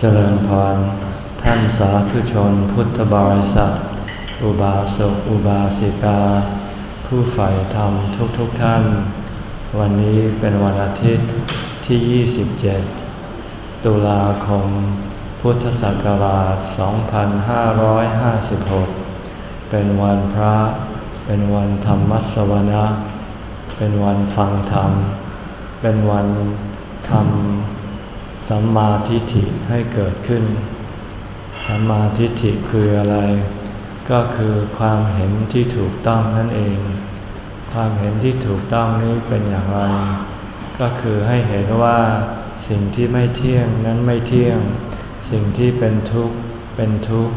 เจริญพร ท่านสาธุชนพุทธบริษัท อุบาสกอุบาสิกา ผู้ใฝ่ธรรมทุกๆทท่าน วันนี้เป็นวันอาทิตย์ที่ 27 ตุลาคม พุทธศักราช 2556 เป็นวันพระ เป็นวันธรรมสวนะ เป็นวันฟังธรรม เป็นวันทำ สัมมาทิฏฐิให้เกิดขึ้น สัมมาทิฏฐิคืออะไร ก็คือความเห็นที่ถูกต้องนั่นเอง ความเห็นที่ถูกต้องนี้เป็นอย่างไร ก็คือให้เห็นว่าสิ่งที่ไม่เที่ยงนั้นไม่เที่ยง สิ่งที่เป็นทุกข์เป็นทุกข์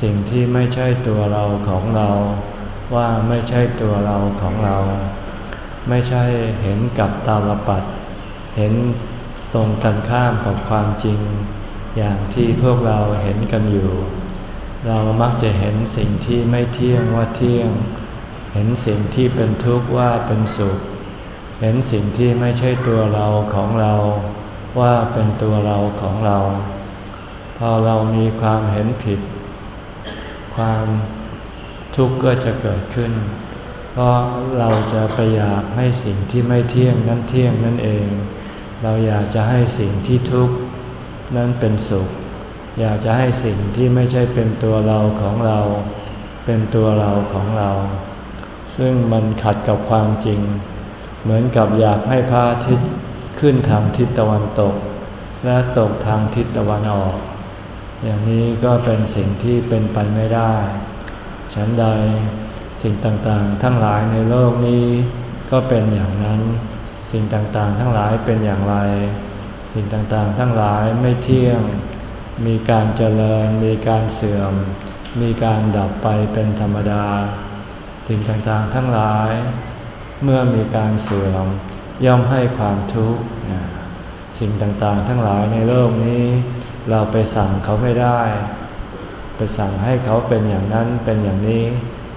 สิ่งที่ไม่ใช่ตัวเราของเรา ว่าไม่ใช่ตัวเราของเรา ไม่ใช่เห็นกับตาลปัดเห็น ตรงกันข้ามกับความจริง อย่างที่พวกเราเห็นกันอยู่ เรามักจะเห็นสิ่งที่ไม่เที่ยงว่าเที่ยง เห็นสิ่งที่เป็นทุกข์ว่าเป็นสุข เห็นสิ่งที่ไม่ใช่ตัวเราของเราว่าเป็นตัวเราของเรา พอเรามีความเห็นผิด ความทุกข์ก็จะเกิดขึ้น เพราะเราจะไปอยากให้สิ่งที่ไม่เที่ยงนั้นเที่ยงนั่นเอง เราอยากจะให้สิ่งที่ทุกข์นั้นเป็นสุข อยากจะให้สิ่งที่ไม่ใช่เป็นตัวเราของเรา เป็นตัวเราของเรา ซึ่งมันขัดกับความจริง เหมือนกับอยากให้พระอาทิตย์ขึ้นทางทิศตะวันตก และตกทางทิศตะวันออก อย่างนี้ก็เป็นสิ่งที่เป็นไปไม่ได้ ฉันใดสิ่งต่างๆ ทั้งหลายในโลกนี้ก็เป็นอย่างนั้น สิ่งต่างๆ ทั้งหลายเป็นอย่างไร สิ่งต่างๆ ทั้งหลายไม่เที่ยง มีการเจริญ มีการเสื่อม มีการดับไปเป็นธรรมดา สิ่งต่างๆ ทั้งหลาย เมื่อมีการเสื่อม ย่อมให้ความทุกข์ สิ่งต่างๆ ทั้งหลายในโลกนี้ เราไปสั่งเขาไม่ได้ ไปสั่งให้เขาเป็นอย่างนั้นเป็นอย่างนี้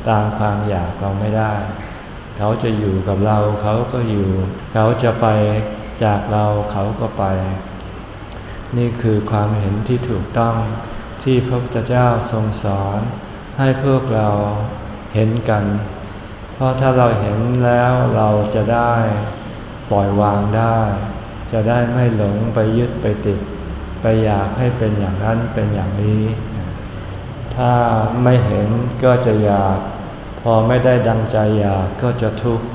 ตามความอยากเราไม่ได้ เขาจะอยู่กับเราเขาก็อยู่ เขาจะไปจากเราเขาก็ไป นี่คือความเห็นที่ถูกต้องที่พระพุทธเจ้าทรงสอน ให้พวกเราเห็นกัน เพราะถ้าเราเห็นแล้วเราจะได้ปล่อยวางได้ จะได้ไม่หลงไปยึดไปติด ไปอยากให้เป็นอย่างนั้นเป็นอย่างนี้ ถ้าไม่เห็นก็จะอยาก พอไม่ได้ดังใจอยากก็จะทุกข์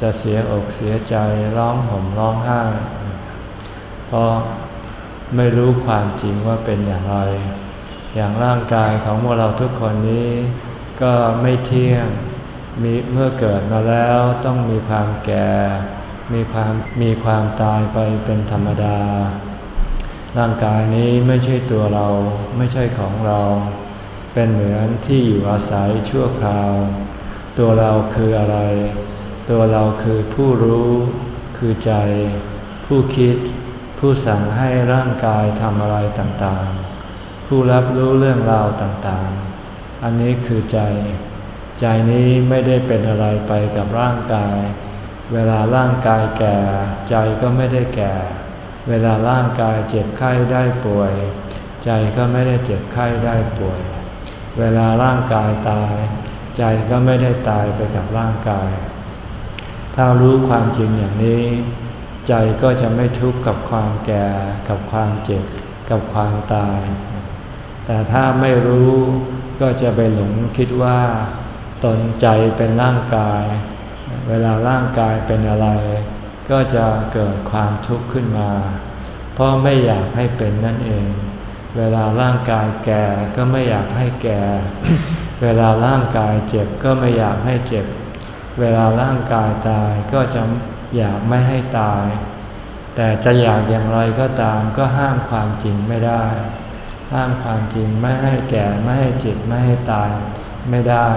จะเสียอกเสียใจร้องห่มร้องไห้เพราะไม่รู้ความจริงว่าเป็นอย่างไร อย่างร่างกายของพวกเราทุกคนนี้ ก็ไม่เที่ยงมีเมื่อเกิดมาแล้วต้องมีความแก่ มีความมีความตายไปเป็นธรรมดา ร่างกายนี้ไม่ใช่ตัวเราไม่ใช่ของเรา เป็นเหมือนที่อยู่อาศัยชั่วคราว ตัวเราคืออะไร ตัวเราคือผู้รู้ คือใจ ผู้คิด ผู้สั่งให้ร่างกายทำอะไรต่างๆ ผู้รับรู้เรื่องราวต่างๆ อันนี้คือใจ ใจนี้ไม่ได้เป็นอะไรไปกับร่างกาย เวลาร่างกายแก่ ใจก็ไม่ได้แก่ เวลาร่างกายเจ็บไข้ได้ป่วย ใจก็ไม่ได้เจ็บไข้ได้ป่วย เวลาร่างกายตาย ใจก็ไม่ได้ตายไปกับร่างกาย ถ้ารู้ความจริงอย่างนี้ ใจก็จะไม่ทุกข์กับความแก่ กับความเจ็บ กับความตาย แต่ถ้าไม่รู้ก็จะไปหลงคิดว่า ตนใจเป็นร่างกาย เวลาร่างกายเป็นอะไร ก็จะเกิดความทุกข์ขึ้นมา เพราะไม่อยากให้เป็นนั่นเอง เวลาร่างกายแก่ก็ไม่อยากให้แก่ เวลาร่างกายเจ็บก็ไม่อยากให้เจ็บ เวลาร่างกายตายก็จะอยากไม่ให้ตาย แต่จะอยากอย่างไรก็ตามก็ห้ามความจริงไม่ได้ ห้ามความจริงไม่ให้แก่ไม่ให้เจ็บไม่ให้ตายไม่ได้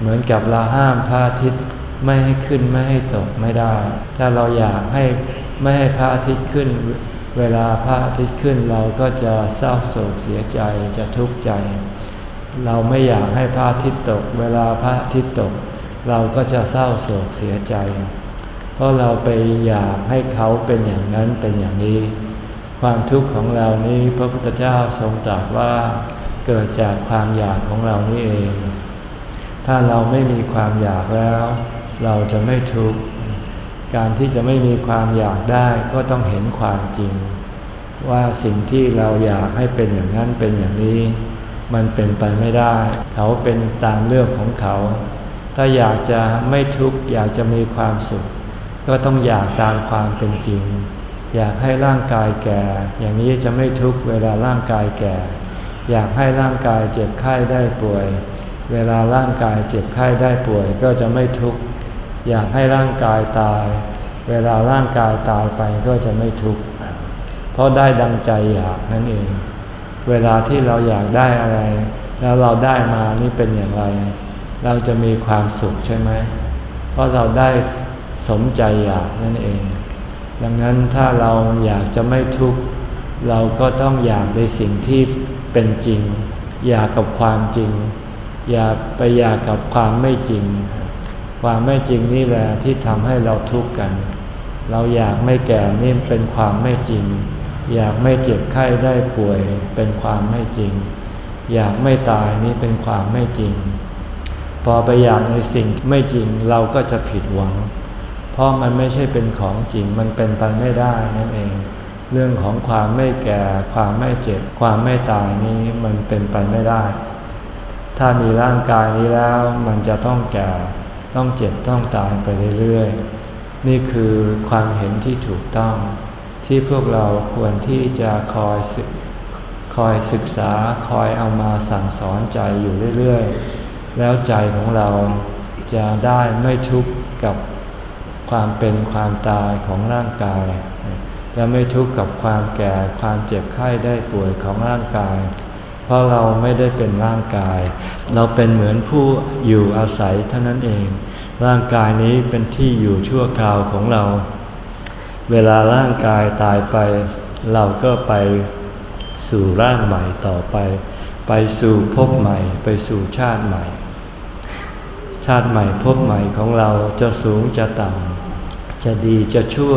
เหมือนกับเราห้ามพระอาทิตย์ไม่ให้ขึ้นไม่ให้ตกไม่ได้ ถ้าเราอยากให้ไม่ให้พระอาทิตย์ขึ้น เวลาพระอาทิตย์ขึ้นเราก็จะเศร้าโศกเสียใจจะทุกข์ใจ เราไม่อยากให้พระอาทิตย์ตก เวลาพระอาทิตย์ตก เราก็จะเศร้าโศกเสียใจ เพราะเราไปอยากให้เขาเป็นอย่างนั้นเป็นอย่างนี้คความทุกข์ของเรานี้พระพุทธเจ้าทรงตรัสว่าเกิดจากความอยากของเรานี่เอง ถ้าเราไม่มีความอยากแล้ว เราจะไม่ทุกข์ การที่จะไม่มีความอยากได้ก็ต้องเห็นความจริง ว่าสิ่งที่เราอยากให้เป็นอย่างนั้นเป็นอย่างนี้ มันเป็นไปไม่ได้ เขาเป็นตามเรื่องของเขา ถ้าอยากจะไม่ทุกข์อยากจะมีความสุข ก็ต้องอยากตามความเป็นจริง อยากให้ร่างกายแก่ อย่างนี้จะไม่ทุกข์เวลาร่างกายแก่ อยากให้ร่างกายเจ็บไข้ได้ป่วย เวลาร่างกายเจ็บไข้ได้ป่วยก็จะไม่ทุกข์ อยากให้ร่างกายตาย เวลาร่างกายตายไปก็จะไม่ทุกข์เพราะได้ดังใจอยากนั่นเอง เวลาที่เราอยากได้อะไร แล้วเราได้มานี่เป็นอย่างไร เราจะมีความสุขใช่ไหมเพราะเราได้สมใจอยากนั่นเอง ดังนั้นถ้าเราอยากจะไม่ทุกข์เราก็ต้องอยากในสิ่งที่เป็นจริง อยากกับความจริง อย่าไปอยากกับความไม่จริง ความไม่จริงนี่แหละที่ทำให้เราทุกข์กัน เราอยากไม่แก่นี่เป็นความไม่จริง อยากไม่เจ็บไข้ได้ป่วยเป็นความไม่จริง อยากไม่ตายนี่เป็นความไม่จริง พอไปอยากในสิ่งไม่จริงเราก็จะผิดหวัง เพราะมันไม่ใช่เป็นของจริงมันเป็นไปไม่ได้นั่นเอง เรื่องของความไม่แก่ ความไม่เจ็บ ความไม่ตายนี้มันเป็นไปไม่ได้ ถ้ามีร่างกายนี้แล้วมันจะต้องแก่ ต้องเจ็บต้องตายไปเรื่อยๆ นี่คือความเห็นที่ถูกต้อง ที่พวกเราควรที่จะคอยศึกคอยศึกษาคอยเอามาสั่งสอนใจอยู่เรื่อยๆ แล้วใจของเราจะได้ไม่ทุกข์กับความเป็นความตายของร่างกาย จะไม่ทุกข์กับความแก่ความเจ็บไข้ได้ป่วยของร่างกาย เพราะเราไม่ได้เป็นร่างกาย เราเป็นเหมือนผู้อยู่อาศัยเท่านั้นเอง ร่างกายนี้เป็นที่อยู่ชั่วคราวของเรา เวลาร่างกายตายไป เราก็ไปสู่ร่างใหม่ต่อไป ไปสู่ภพใหม่ ไปสู่ชาติใหม่ ชาติใหม่ภพใหม่ของเราจะสูงจะต่ำจะดีจะชั่ว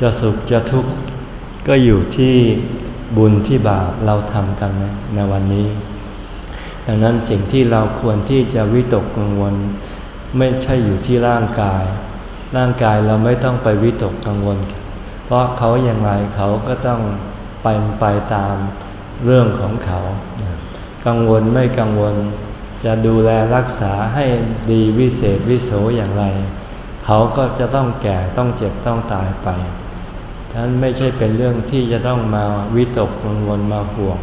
จะสุขจะทุกข์ก็อยู่ที่ บุญที่บาปเราทำกันนะในวันนี้ ดังนั้นสิ่งที่เราควรที่จะวิตกกังวล ไม่ใช่อยู่ที่ร่างกาย ร่างกายเราไม่ต้องไปวิตกกังวล เพราะเขาอย่างไรเขาก็ต้องไปไปตามเรื่องของเขา กังวลไม่กังวล จะดูแลรักษาให้ดีวิเศษวิโสอย่างไร เขาก็จะต้องแก่ต้องเจ็บต้องตายไป นั้นไม่ใช่เป็นเรื่องที่จะต้องมาวิตกกังวลมาห่วง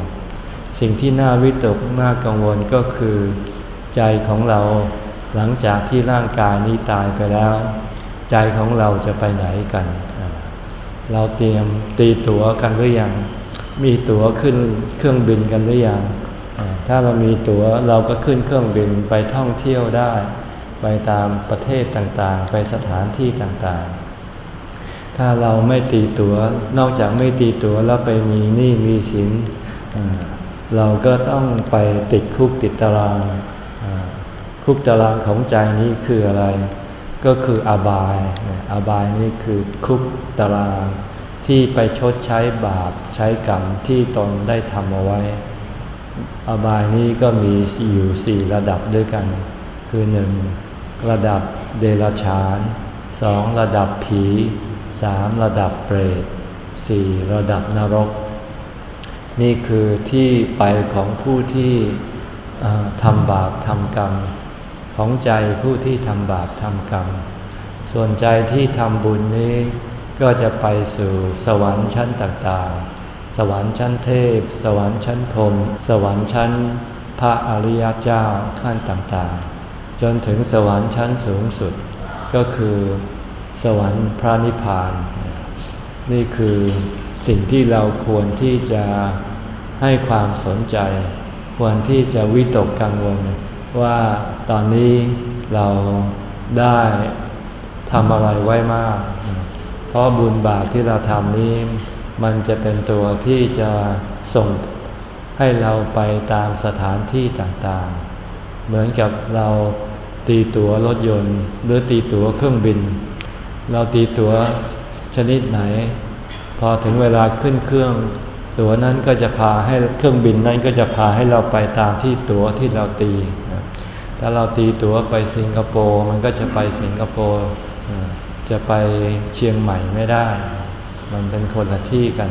สิ่งที่น่าวิตกน่ากังวลก็คือ ใจของเราหลังจากที่ร่างกายนี้ตายไปแล้ว ใจของเราจะไปไหนกัน เราเตรียมตีตั๋วกันหรือยังมีตั๋วขึ้นเครื่องบินกันหรือยังถ้าเรามีตั๋วเราก็ขึ้นเครื่องบินไปท่องเที่ยวได้ ไปตามประเทศต่างๆ ไปสถานที่ต่างๆ ถ้าเราไม่ตีตัวนอกจากไม่ตีตัวแล้วไปมีหนี้มีสินเราก็ต้องไปติดคุกติดตาราง คุกตารางของใจนี้คืออะไร ก็คืออบาย อบายนี่คือคุกตาราง ที่ไปชดใช้บาปใช้กรรมที่ตนได้ทำเอาไว้ อบายนี้ก็มีอยู่สี่ระดับด้วยกัน คือหนึ่งระดับเดรัจฉานสองระดับผี สามระดับเปรตสี่ระดับนรก นี่คือที่ไปของผู้ที่ทำบาปทำกรรม ของใจผู้ที่ทำบาปทำกรรม ส่วนใจที่ทำบุญนี้ก็จะไปสู่สวรรค์ชั้นต่างๆ สวรรค์ชั้นเทพ สวรรค์ชั้นพรมสวรรค์ชั้นพระอริยเจ้าขั้นต่างๆ จนถึงสวรรค์ชั้นสูงสุด ก็คือ สวรรค์พระนิพพาน นี่คือสิ่งที่เราควรที่จะให้ความสนใจ ควรที่จะวิตกกังวล ว่าตอนนี้เราได้ทำอะไรไว้มาก เพราะบุญบาปที่เราทำนี้ มันจะเป็นตัวที่จะส่งให้เราไปตามสถานที่ต่างๆ เหมือนกับเราตีตั๋วรถยนต์ หรือตีตั๋วเครื่องบิน เราตีตั๋วชนิดไหน พอถึงเวลาขึ้นเครื่อง ตั๋วนั้นก็จะพาให้เครื่องบินนั้นก็จะพาให้เราไปตามที่ตั๋วที่เราตี ถ้าเราตีตั๋วไปสิงคโปร์มันก็จะไปสิงคโปร์จะไปเชียงใหม่ไม่ได้ มันเป็นคนละที่กัน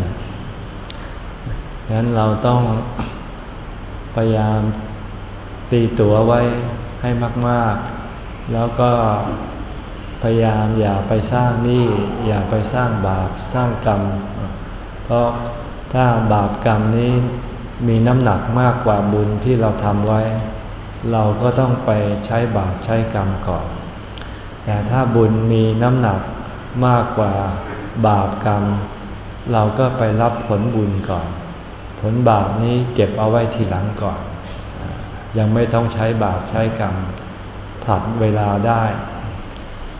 ฉะนั้นเราต้องพยายามตีตั๋วไว้ให้มาก ๆ แล้วก็ พยายามอย่าไปสร้างหนี้อย่าไปสร้างบาปสร้างกรรม เพราะถ้าบาปกรรมนี้มีน้ำหนักมากกว่าบุญที่เราทำไว้ เราก็ต้องไปใช้บาปใช้กรรมก่อน แต่ถ้าบุญมีน้ำหนักมากกว่าบาปกรรม เราก็ไปรับผลบุญก่อน ผลบาปนี้เก็บเอาไว้ทีหลังก่อน ยังไม่ต้องใช้บาปใช้กรรมผัดเวลาได้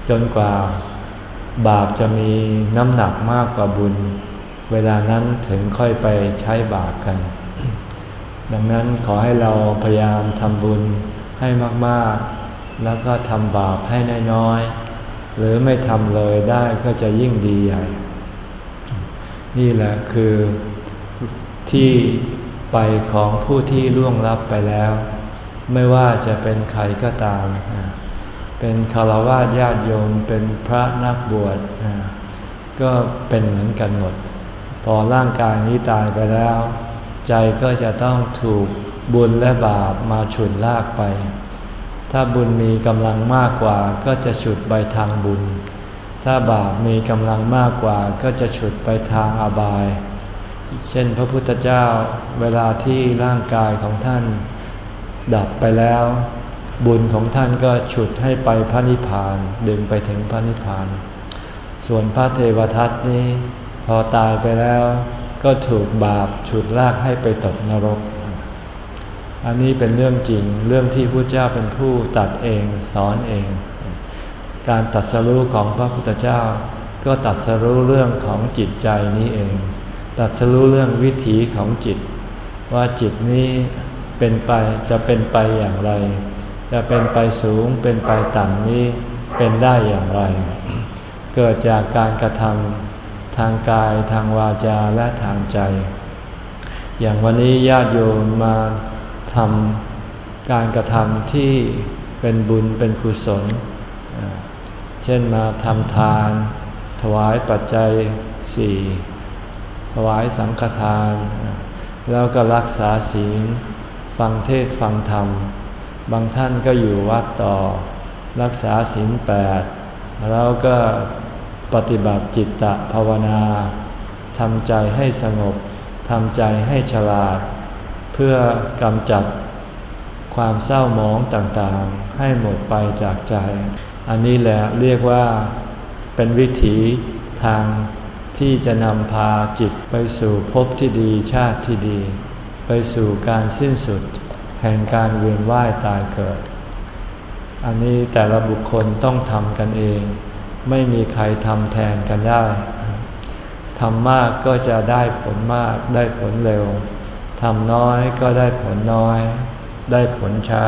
จนกว่าบาปจะมีน้ำหนักมากกว่าบุญ เวลานั้นถึงค่อยไปใช้บาปกัน ดังนั้นขอให้เราพยายามทำบุญให้มากๆ แล้วก็ทำบาปให้น้อยๆ หรือไม่ทำเลยได้ก็จะยิ่งดีใหญ่ นี่แหละคือที่ไปของผู้ที่ล่วงลับไปแล้ว ไม่ว่าจะเป็นใครก็ตาม เป็นคารวะญาติโยมเป็นพระนักบวชก็เป็นเหมือนกันหมด พอร่างกายนี้ตายไปแล้ว ใจก็จะต้องถูกบุญและบาปมาฉุดลากไป ถ้าบุญมีกำลังมากกว่าก็จะฉุดไปทางบุญ ถ้าบาปมีกำลังมากกว่าก็จะฉุดไปทางอบาย เช่นพระพุทธเจ้าเวลาที่ร่างกายของท่าน ดับไปแล้ว บุญของท่านก็ฉุดให้ไปพระนิพพานดึงไปถึงพระนิพพาน ส่วนพระเทวทัตนี้พอตายไปแล้วก็ถูกบาปฉุดลากให้ไปตกนรก อันนี้เป็นเรื่องจริงเรื่องที่พระเจ้าเป็นผู้ตัดเองสอนเอง การตัดสรู้ของพระพุทธเจ้า ก็ตัดสรู้เรื่องของจิตใจนี้เอง ตัดสรู้เรื่องวิถีของจิต ว่าจิตนี้เป็นไปจะเป็นไปอย่างไร จะเป็นไปสูงเป็นไปต่ำนี้เป็นได้อย่างไร เกิดจากการกระทำทางกายทางวาจาและทางใจ อย่างวันนี้ญาติโยมมาทำการกระทำที่เป็นบุญเป็นกุศล เช่นมาทำทาน ถวายปัจจัยสี่ถวายสังฆทาน แล้วก็รักษาศีล ฟังเทศฟังธรรม บางท่านก็อยู่วัดต่อ รักษาศีลแปดแล้วก็ปฏิบัติจิตตภาวนาทำใจให้สงบทำใจให้ฉลาด เพื่อกำจัดความเศร้าหมองต่างๆ ให้หมดไปจากใจ อันนี้แหละเรียกว่าเป็นวิถีทางที่จะนำพาจิตไปสู่ภพที่ดีชาติที่ดี ไปสู่การสิ้นสุด แห่งการเวียนว่ายตายเกิด อันนี้แต่ละบุคคลต้องทำกันเอง ไม่มีใครทำแทนกันได้ทำมากก็จะได้ผลมากได้ผลเร็วทำน้อยก็ได้ผลน้อย ได้ผลช้า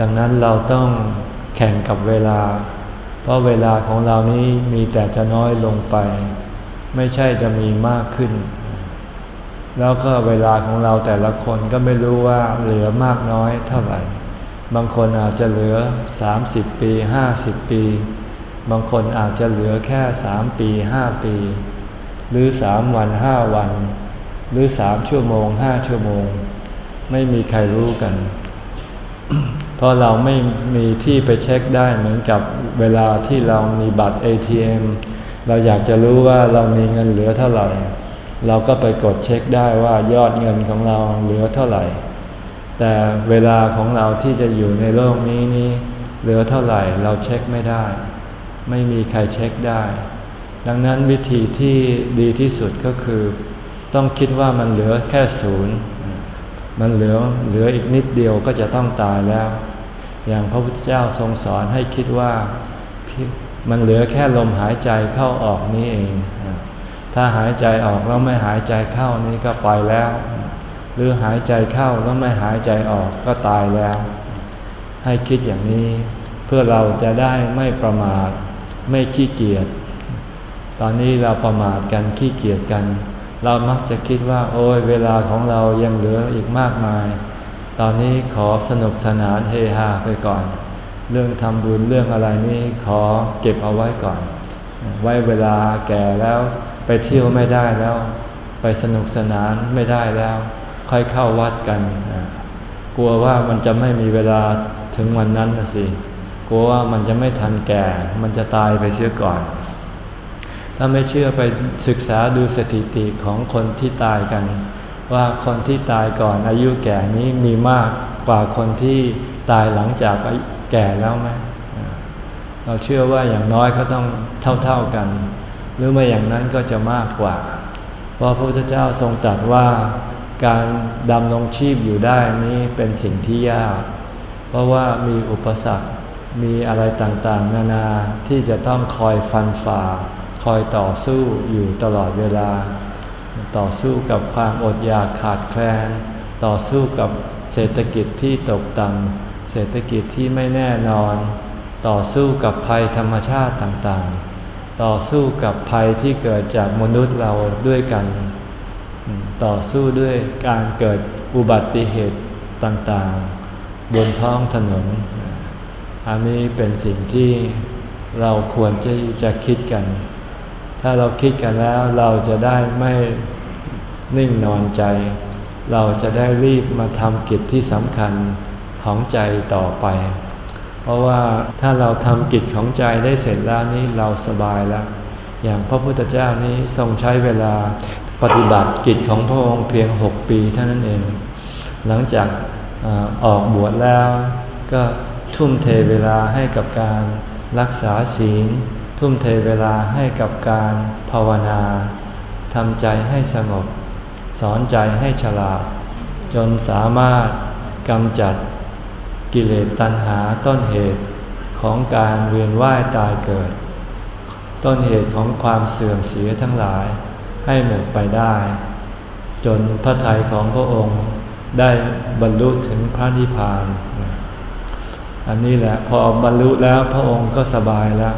ดังนั้นเราต้องแข่งกับเวลา เพราะเวลาของเรานี้มีแต่จะน้อยลงไป ไม่ใช่จะมีมากขึ้น แล้วก็เวลาของเราแต่ละคนก็ไม่รู้ว่าเหลือมากน้อยเท่าไหร่ บางคนอาจจะเหลือ 30 ปี 50 ปี บางคนอาจจะเหลือแค่สามปีห้าปี หรือสามวันห้าวัน หรือสามชั่วโมงห้าชั่วโมง ไม่มีใครรู้กัน เพราะเราไม่มีที่ไปเช็คได้เหมือนกับเวลาที่เรามีบัตร ATM เราอยากจะรู้ว่าเรามีเงินเหลือเท่าไหร่ เราก็ไปกดเช็คได้ว่ายอดเงินของเราเหลือเท่าไหร่ แต่เวลาของเราที่จะอยู่ในโลกนี้นี้เหลือเท่าไหร่เราเช็คไม่ได้ ไม่มีใครเช็คได้ ดังนั้นวิธีที่ดีที่สุดก็คือ ต้องคิดว่ามันเหลือแค่ศูนย์มันเหลือเหลืออีกนิดเดียวก็จะต้องตายแล้ว อย่างพระพุทธเจ้าทรงสอนให้คิดว่ามันเหลือแค่ลมหายใจเข้าออกนี้เอง ถ้าหายใจออกแล้วไม่หายใจเข้านี้ก็ไปแล้ว หรือหายใจเข้าแล้วไม่หายใจออกก็ตายแล้ว ให้คิดอย่างนี้ เพื่อเราจะได้ไม่ประมาทไม่ขี้เกียจตอนนี้เราประมาทกันขี้เกียจกัน เรามักจะคิดว่า โอ้ยเวลาของเรายังเหลืออีกมากมาย ตอนนี้ขอสนุกสนานเฮฮาไปก่อน เรื่องทำบุญเรื่องอะไรนี่ขอเก็บเอาไว้ก่อน ไว้เวลาแก่แล้ว ไปเที่ยวไม่ได้แล้ว ไปสนุกสนานไม่ได้แล้ว ค่อยเข้าวัดกัน กลัวว่ามันจะไม่มีเวลาถึงวันนั้นนะสิกลัวว่ามันจะไม่ทันแก่ มันจะตายไปเสียก่อน ถ้าไม่เชื่อไปศึกษาดูสถิติของคนที่ตายกัน ว่าคนที่ตายก่อนอายุแก่นี้มีมากกว่าคนที่ตายหลังจากแก่แล้วไหมเราเชื่อว่าอย่างน้อยก็ต้องเท่าๆกัน หรือไม่อย่างนั้นก็จะมากกว่า เพราะพระพุทธเจ้าทรงตรัสว่าการดำรงชีพอยู่ได้นี้เป็นสิ่งที่ยาก เพราะว่ามีอุปสรรค มีอะไรต่างๆ นานาที่จะต้องคอยฟันฝ่า คอยต่อสู้อยู่ตลอดเวลา ต่อสู้กับความอดอยากขาดแคลน ต่อสู้กับเศรษฐกิจที่ตกต่ำเศรษฐกิจที่ไม่แน่นอน ต่อสู้กับภัยธรรมชาติต่างๆ ต่อสู้กับภัยที่เกิดจากมนุษย์เราด้วยกัน ต่อสู้ด้วยการเกิดอุบัติเหตุต่างๆ บนท้องถนน อันนี้เป็นสิ่งที่เราควรจะจะคิดกัน ถ้าเราคิดกันแล้วเราจะได้ไม่นิ่งนอนใจ เราจะได้รีบมาทำกิจที่สำคัญของใจต่อไป เพราะว่าถ้าเราทำกิจของใจได้เสร็จแล้วนี้เราสบายแล้ว อย่างพระพุทธเจ้านี้ทรงใช้เวลาปฏิบัติกิจของพระองค์เพียงหกปีเท่านั้นเอง หลังจากออกบวชแล้วก็ทุ่มเทเวลาให้กับการรักษาศีล ทุ่มเทเวลาให้กับการภาวนาทำใจให้สงบ สอนใจให้ฉลาด จนสามารถกำจัด กิเลสตัณหาต้นเหตุของการเวียนว่ายตายเกิด ต้นเหตุของความเสื่อมเสียทั้งหลายให้หมดไปได้ จนพระทัยของพระองค์ได้บรรลุถึงพระนิพพาน อันนี้แหละพอบรรลุแล้วพระองค์ก็สบายแล้ว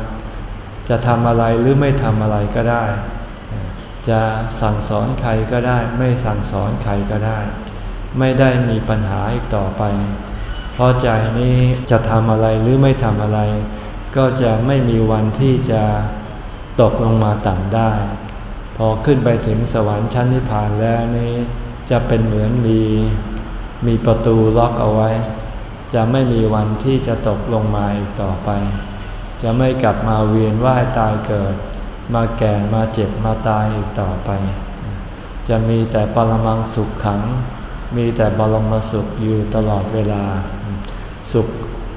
จะทำอะไรหรือไม่ทำอะไรก็ได้ จะสั่งสอนใครก็ได้ ไม่สั่งสอนใครก็ได้ ไม่ได้มีปัญหาอีกต่อไป เพราะใจนี้จะทำอะไรหรือไม่ทำอะไร ก็จะไม่มีวันที่จะตกลงมาต่ำได้ พอขึ้นไปถึงสวรรค์ชั้นนิพพานแล้วนี่จะเป็นเหมือนมี มีประตูล็อกเอาไว้ จะไม่มีวันที่จะตกลงมาอีกต่อไป จะไม่กลับมาเวียนว่ายตายเกิด มาแก่มาเจ็บมาตายอีกต่อไป จะมีแต่ปรมังสุขขัง มีแต่บรมสุขอยู่ตลอดเวลา สุข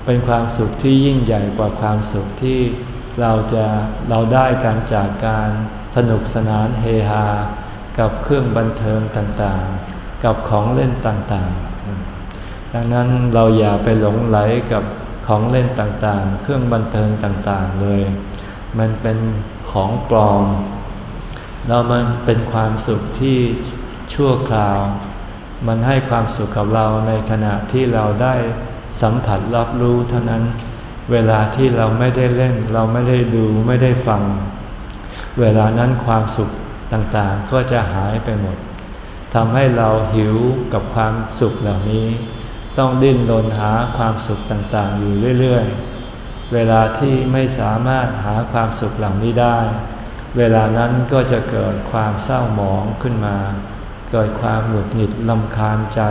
เป็นความสุขที่ยิ่งใหญ่กว่าความสุขที่เราจะเราได้การจากการสนุกสนานเฮฮา กับเครื่องบันเทิงต่างๆ กับของเล่นต่างๆ ดังนั้นเราอย่าไปหลงไหลกับของเล่นต่างๆ เครื่องบันเทิงต่างๆเลย มันเป็นของปลอมแล้วมันเป็นความสุขที่ชั่วคราว มันให้ความสุขกับเราในขณะที่เราได้ สัมผัสรับรู้เท่านั้น เวลาที่เราไม่ได้เล่น เราไม่ได้ดูไม่ได้ฟัง เวลานั้นความสุขต่างๆก็จะหายไปหมดทำให้เราหิวกับความสุขเหล่านี้ ต้องดิ้นรนหาความสุขต่างๆ อยู่เรื่อยๆ เวลาที่ไม่สามารถหาความสุขเหล่านี้ได้ เวลานั้นก็จะเกิดความเศร้าหมองขึ้นมา เกิดความหงุดหงิดลำคาญใจ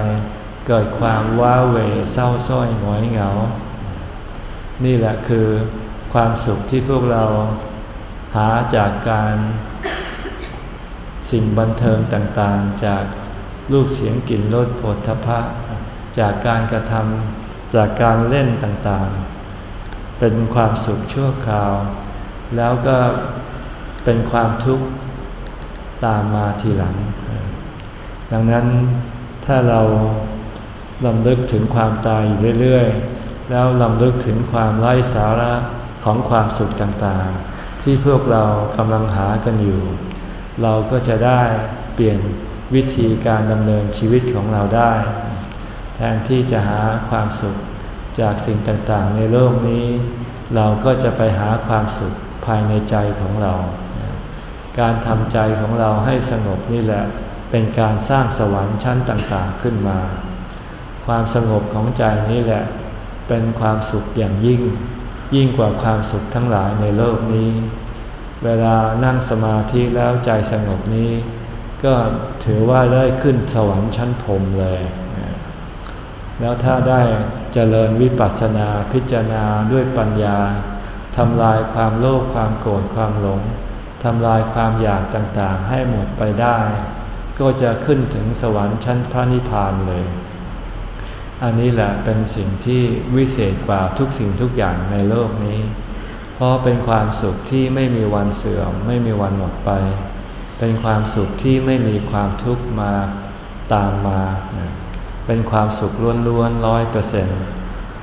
เกิดความว้าเหวเศร้าส้อยหงอยเหงา นี่แหละคือความสุขที่พวกเราหาจากการสิ่งบันเทิงต่างๆ จากรูปเสียงกลิ่นรสผลทพะ จากการกระทำจากการเล่นต่างๆ เป็นความสุขชั่วคราว แล้วก็เป็นความทุกข์ตามมาทีหลัง ดังนั้นถ้าเรา ลำลึกถึงความตายอยู่เรื่อยๆ แล้วลำลึกถึงความไร้สาระของความสุขต่างๆ ที่พวกเรากำลังหากันอยู่ เราก็จะได้เปลี่ยนวิธีการดำเนินชีวิตของเราได้ แทนที่จะหาความสุขจากสิ่งต่างๆ ในโลกนี้ เราก็จะไปหาความสุขภายในใจของเรา การทำใจของเราให้สงบนี่แหละ เป็นการสร้างสวรรค์ชั้นต่างๆขึ้นมา ความสงบของใจนี้แหละ เป็นความสุขอย่างยิ่ง ยิ่งกว่าความสุขทั้งหลายในโลกนี้ เวลานั่งสมาธิแล้วใจสงบนี้ ก็ถือว่าได้ขึ้นสวรรค์ชั้นพรมเลย แล้วถ้าได้เจริญวิปัสสนาพิจารณาด้วยปัญญาทำลายความโลภความโกรธความหลงทำลายความอยากต่างๆให้หมดไปได้ ก็จะขึ้นถึงสวรรค์ชั้นพระนิพพานเลย อันนี้แหละเป็นสิ่งที่วิเศษกว่าทุกสิ่งทุกอย่างในโลกนี้ เพราะเป็นความสุขที่ไม่มีวันเสื่อม ไม่มีวันหมดไป เป็นความสุขที่ไม่มีความทุกข์มาตามมา เป็นความสุขล้วนๆร้อยเปอร์เซ็นต์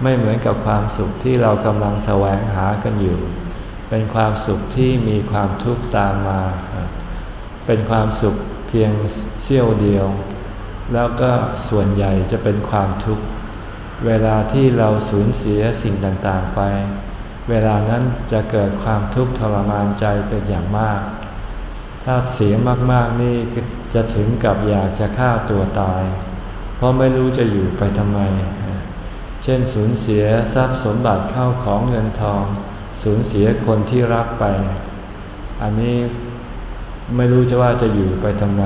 ไม่เหมือนกับความสุขที่เรากำลังแสวงหากันอยู่ เป็นความสุขที่มีความทุกข์ตามมา เป็นความสุขเพียงเสี้ยวเดียว แล้วก็ส่วนใหญ่จะเป็นความทุกข์ เวลาที่เราสูญเสียสิ่งต่างๆไป เวลานั้นจะเกิดความทุกข์ทรมานใจเป็นอย่างมาก ถ้าเสียมากๆนี่จะถึงกับอยากจะฆ่าตัวตาย เพราะไม่รู้จะอยู่ไปทำไม เช่นสูญเสียทรัพย์สมบัติเข้าของเงินทอง สูญเสียคนที่รักไป อันนี้ไม่รู้จะว่าจะอยู่ไปทำไม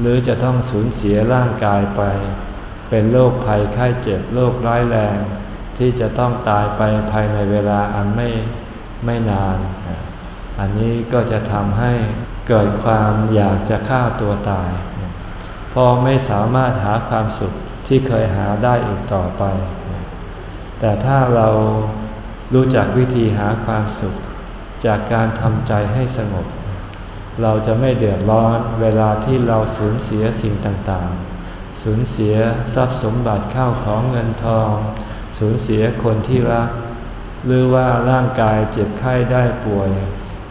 หรือจะต้องสูญเสียร่างกายไป เป็นโรคภัยไข้เจ็บโรคร้ายแรง ที่จะต้องตายไปภายในเวลาอันไม่ไม่นาน อันนี้ก็จะทำให้เกิดความอยากจะฆ่าตัวตายพอไม่สามารถหาความสุขที่เคยหาได้อีกต่อไป แต่ถ้าเรารู้จักวิธีหาความสุข จากการทำใจให้สงบ เราจะไม่เดือดร้อนเวลาที่เราสูญเสียสิ่งต่างๆ สูญเสียทรัพย์สมบัติเข้าของเงินทอง สูญเสียคนที่รัก หรือว่าร่างกายเจ็บไข้ได้ป่วย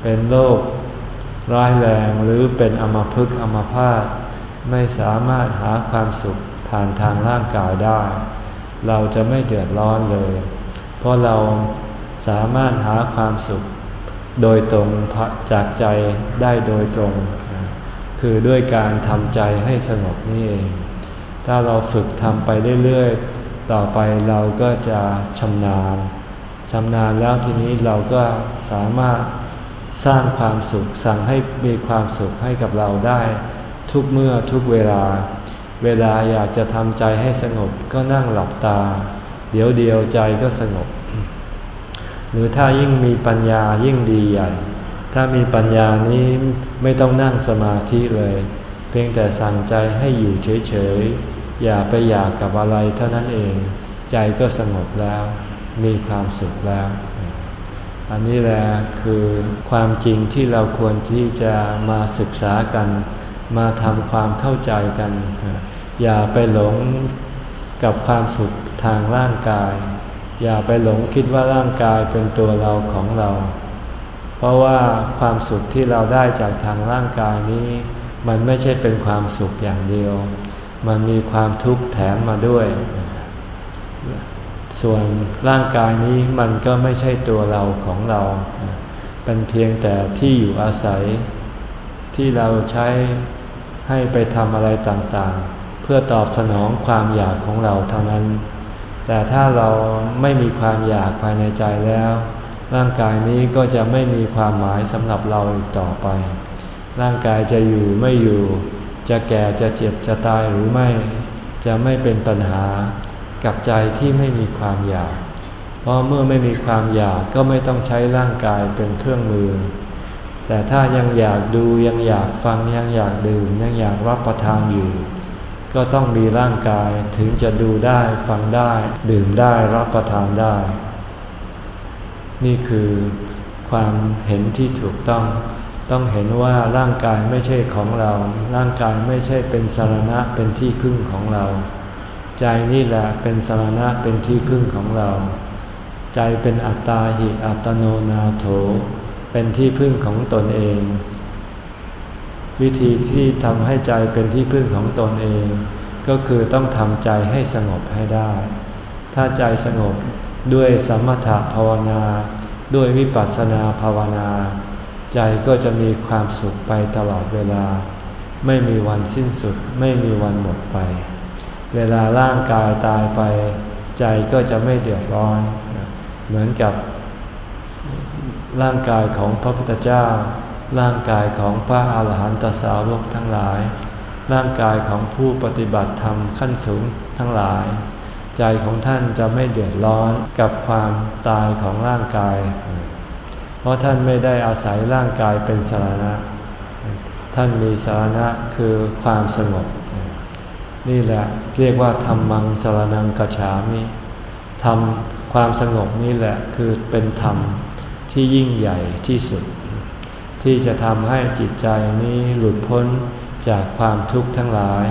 เป็นโรคร้ายแรงหรือเป็นอมภพอมพาตไม่สามารถหาความสุขผ่านทางร่างกายได้ เราจะไม่เดือดร้อนเลย เพราะเราสามารถหาความสุข โดยตรงจากใจได้โดยตรง คือด้วยการทำใจให้สงบนี่เอง ถ้าเราฝึกทำไปเรื่อยๆ ต่อไปเราก็จะชำนาญชำนาญแล้วทีนี้เราก็สามารถสร้างความสุขสั่งให้มีความสุขให้กับเราได้ ทุกเมื่อทุกเวลา เวลาอยากจะทำใจให้สงบก็นั่งหลับตา เดี๋ยวเดียวใจก็สงบ หรือถ้ายิ่งมีปัญญายิ่งดีใหญ่ ถ้ามีปัญญานี้ไม่ต้องนั่งสมาธิเลย เพียงแต่สั่งใจให้อยู่เฉยๆ อย่าไปอยากกับอะไรเท่านั้นเอง ใจก็สงบแล้ว มีความสุขแล้ว อันนี้แหละคือความจริงที่เราควรที่จะมาศึกษากัน มาทำความเข้าใจกัน อย่าไปหลงกับความสุขทางร่างกาย อย่าไปหลงคิดว่าร่างกายเป็นตัวเราของเรา เพราะว่าความสุขที่เราได้จากทางร่างกายนี้ มันไม่ใช่เป็นความสุขอย่างเดียว มันมีความทุกข์แถมมาด้วย ส่วนร่างกายนี้มันก็ไม่ใช่ตัวเราของเรา เป็นเพียงแต่ที่อยู่อาศัย ที่เราใช้ให้ไปทำอะไรต่างๆ เพื่อตอบสนองความอยากของเราเท่านั้น แต่ถ้าเราไม่มีความอยากภายในใจแล้ว ร่างกายนี้ก็จะไม่มีความหมายสำหรับเราอีกต่อไป ร่างกายจะอยู่ไม่อยู่ จะแก่จะเจ็บจะตายหรือไม่ จะไม่เป็นปัญหากับใจที่ไม่มีความอยาก เพราะเมื่อไม่มีความอยากก็ไม่ต้องใช้ร่างกายเป็นเครื่องมือ แต่ถ้ายังอยากดูยังอยากฟังยังอยากดื่มยังอยากรับประทานอยู่ ก็ต้องมีร่างกายถึงจะดูได้ฟังได้ ดื่มได้รับประทานได้ นี่คือความเห็นที่ถูกต้อง ต้องเห็นว่าร่างกายไม่ใช่ของเรา ร่างกายไม่ใช่เป็นสารณะเป็นที่พึ่งของเรา ใจนี่แหละเป็นสารณะเป็นที่พึ่งของเรา ใจเป็นอัตตาหิอัตโนนาโถ เป็นที่พึ่งของตนเอง วิธีที่ทำให้ใจเป็นที่พึ่งของตนเอง ก็คือต้องทำใจให้สงบให้ได้ ถ้าใจสงบด้วยสมถะภาวนา ด้วยวิปัสสนาภาวนาใจใจก็จะมีความสุขไปตลอดเวลา ไม่มีวันสิ้นสุดไม่มีวันหมดไป เวลาร่างกายตายไป ใจก็จะไม่เดือดร้อน เหมือนกับร่างกายของพระพุทธเจ้า ร่างกายของพระอาหารหันตสาวกทั้งหลาย ร่างกายของผู้ปฏิบัติธรรมขั้นสูงทั้งหลาย ใจของท่านจะไม่เดือดร้อนกับความตายของร่างกาย เพราะท่านไม่ได้อาศัยร่างกายเป็นสาระท่านมีสาระคือความสงบ นี่แหละเรียกว่าธรรมังสารนังกัจฉามิธรรมความสงบนี่แหละคือเป็นธรรมที่ยิ่งใหญ่ที่สุด ที่จะทำให้จิตใจนี้หลุดพ้นจากความทุกข์ทั้งหลาย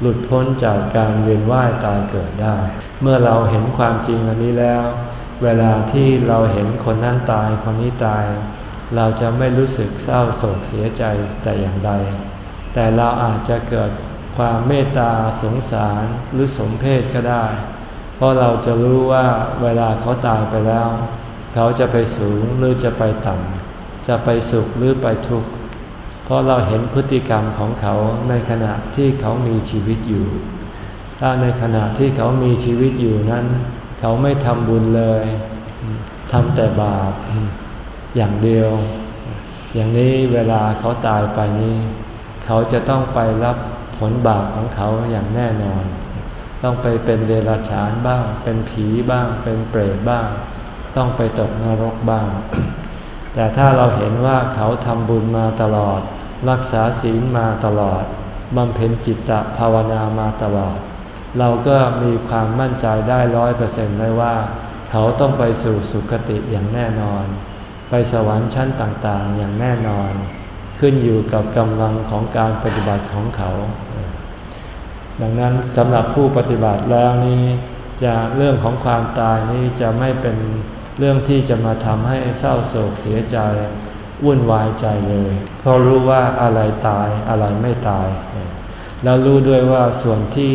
หลุดพ้นจากการเวียนว่ายตายเกิดได้ เมื่อเราเห็นความจริงอันนี้แล้ว เวลาที่เราเห็นคนนั้นตายคนนี้ตาย เราจะไม่รู้สึกเศร้าโศกเสียใจแต่อย่างใด แต่เราอาจจะเกิดความเมตตาสงสารหรือสมเพศก็ได้ เพราะเราจะรู้ว่าเวลาเขาตายไปแล้ว เขาจะไปสูงหรือจะไปต่ำ จะไปสุขหรือไปทุกข์ เพราะเราเห็นพฤติกรรมของเขาในขณะที่เขามีชีวิตอยู่ ถ้าในขณะที่เขามีชีวิตอยู่นั้น เขาไม่ทำบุญเลยทำแต่บาปอย่างเดียว อย่างนี้เวลาเขาตายไปนี้ เขาจะต้องไปรับผลบาปของเขาอย่างแน่นอน ต้องไปเป็นเดรัจฉานบ้าง เป็นผีบ้าง เป็นเปรตบ้าง ต้องไปตกนรกบ้าง แต่ถ้าเราเห็นว่าเขาทำบุญมาตลอด รักษาศีลมาตลอดบำเพ็ญจิตตภาวนามาตลอด เราก็มีความมั่นใจได้ร้อยเปอร์เซ็นต์เลยว่า เขาต้องไปสู่สุคติอย่างแน่นอน ไปสวรรค์ชั้นต่างๆอย่างแน่นอน ขึ้นอยู่กับกำลังของการปฏิบัติของเขา ดังนั้นสำหรับผู้ปฏิบัติแล้วนี้จะเรื่องของความตายนี้จะไม่เป็น เรื่องที่จะมาทำให้เศร้าโศกเสียใจวุ่นวายใจเลยเพราะรู้ว่าอะไรตายอะไรไม่ตาย แล้วรู้ด้วยว่าส่วนที่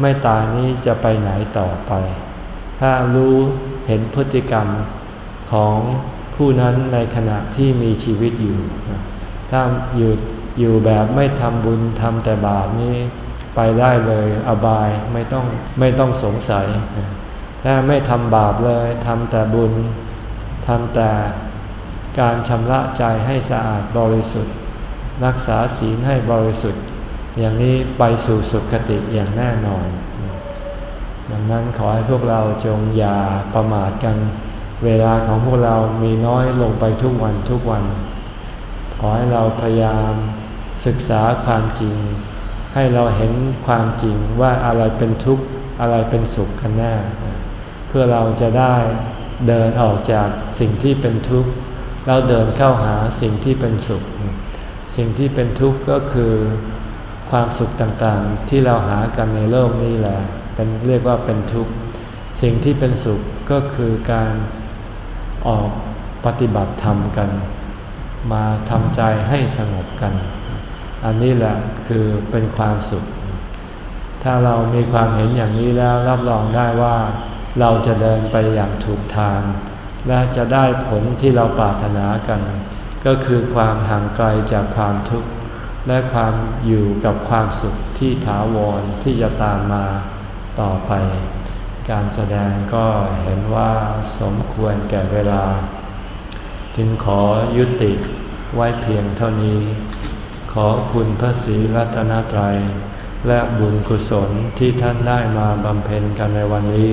ไม่ตายนี้จะไปไหนต่อไป ถ้ารู้เห็นพฤติกรรมของผู้นั้นในขณะที่มีชีวิตอยู่ ถ้าอยู่อยู่แบบไม่ทำบุญทำแต่บาปนี้ ไปได้เลยอบายไม่ต้องไม่ต้องสงสัย ถ้าไม่ทำบาปเลยทำแต่บุญทำแต่การชำระใจให้สะอาดบริสุทธิ์ รักษาศีลให้บริสุทธิ์ อย่างนี้ไปสู่สุคติอย่างแน่นอน ดังนั้นขอให้พวกเราจงอย่าประมาทกัน เวลาของพวกเรามีน้อยลงไปทุกวันทุกวัน ขอให้เราพยายามศึกษาความจริง ให้เราเห็นความจริงว่าอะไรเป็นทุกข์อะไรเป็นสุขกันแน่ พื่อเราจะได้เดินออกจากสิ่งที่เป็นทุกข์แล้วเดินเข้าหาสิ่งที่เป็นสุข สิ่งที่เป็นทุกข์ก็คือความสุขต่างๆ ที่เราหากันในโลกนี้แหละเป็นเรียกว่าเป็นทุกข์ สิ่งที่เป็นสุขก็คือการออกปฏิบัติธรรมกัน มาทำใจให้สงบกัน อันนี้แหละคือเป็นความสุข ถ้าเรามีความเห็นอย่างนี้แล้วรับรองได้ว่า เราจะเดินไปอย่างถูกทาง และจะได้ผลที่เราปรารถนากัน ก็คือความห่างไกลจากความทุกข์ และความอยู่กับความสุขที่ถาวรที่จะตามมาต่อไป การแสดงก็เห็นว่าสมควรแก่เวลา จึงขอยุติไว้เพียงเท่านี้ ขอคุณพระศรีรัตนตรัย และบุญกุศลที่ท่านได้มาบำเพ็ญกันในวันนี้